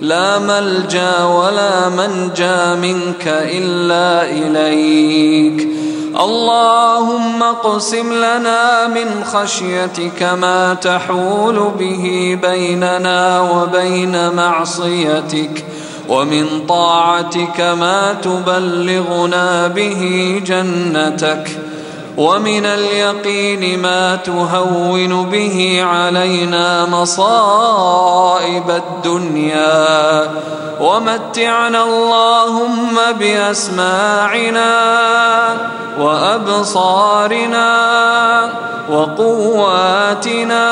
لا ملجأ ولا منجأ منك إلا إليك. اللهم اقسم لنا من خشيتك ما تحول به بيننا وبين معصيتك ومن طاعتك ما تبلغنا به جنتك. ومن اليقين ما تهون به علينا مصائب الدنيا. ومتعنا اللهم بأسماعنا وأبصارنا وقواتنا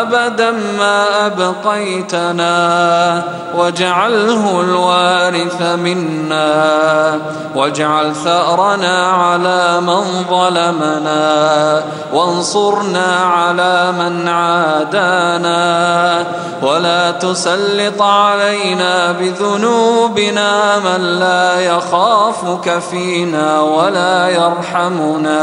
أبدا ما أبقيتنا واجعله الوارث منا واجعل ثأرنا على من ظلمنا وانصرنا على من عادانا ولا تسلط علينا بذنوبنا من لا يخافك فينا ولا يرحمنا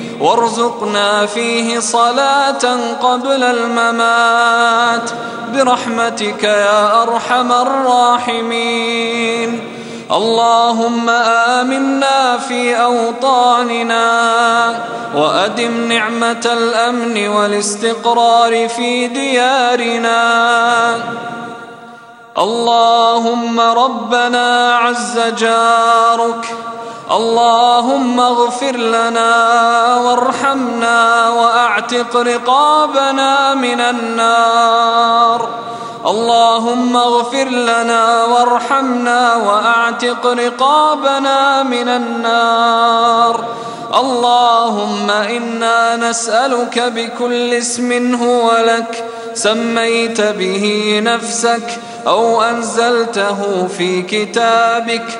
وارزقنا فيه صلاة قبل الممات. برحمتك يا أرحم الراحمين. اللهم آمنا في أوطاننا وأدم نعمة الأمن والاستقرار في ديارنا. اللهم ربنا عز جارك اللهم اغفر لنا وارحمنا واعتق رقابنا من النار. اللهم اغفر لنا وارحمنا واعتق رقابنا من النار. اللهم إنا نسألك بكل اسم هو لك. سميت به نفسك أو أنزلته في كتابك.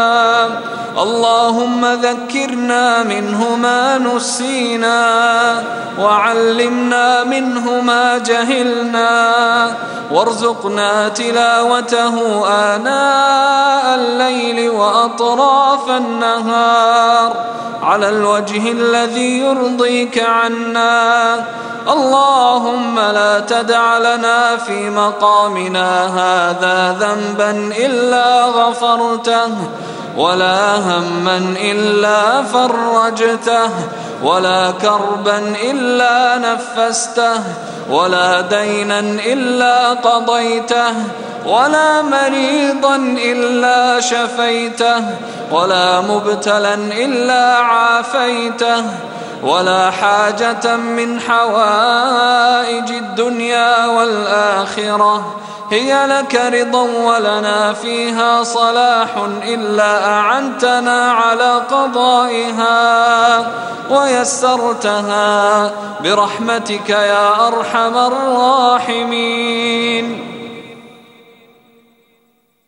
اللهم ذكرنا منه ما نسينا وعلمنا منه ما جهلنا وارزقنا تلاوته آناء الليل وأطراف النهار. على الوجه الذي يرضيك عنا. اللهم لا تدع لنا في مقامنا هذا ذنبا إلا غفرته. ولا هما إلا فرجته ولا كربا إلا نفسته ولا دينا إلا قضيته ولا مريضا إلا شفيته ولا مبتلا إلا عافيته ولا حاجة من حوائج الدنيا والآخرة. هي لك رضا ولنا فيها صلاح إلا أعنتنا على قضائها ويسرتها برحمتك يا أرحم الراحمين.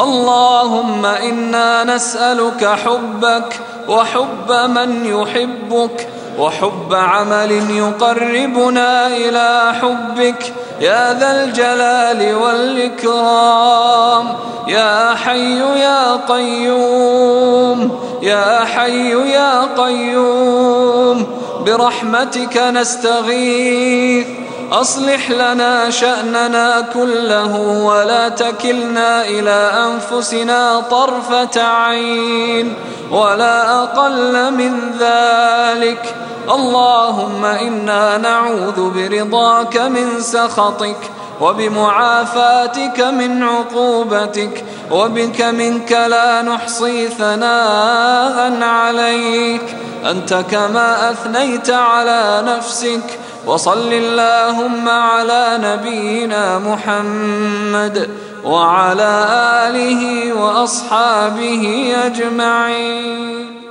اللهم إنا نسألك حبك وحب من يحبك وحب عمل يقربنا إلى حبك يا ذا الجلال والإكرام يا حي يا قيوم يا حي يا قيوم برحمتك نستغيث أصلح لنا شأننا كله ولا تكلنا إلى أنفسنا طرفة عين ولا أقل من ذلك. اللهم إنا نعوذ برضاك من سخطك وبمعافاتك من عقوبتك وبك منك لا نحصي ثناء عليك. أنت كما أثنيت على نفسك وصل اللهم على نبينا محمد وعلى آله وأصحابه أجمعين.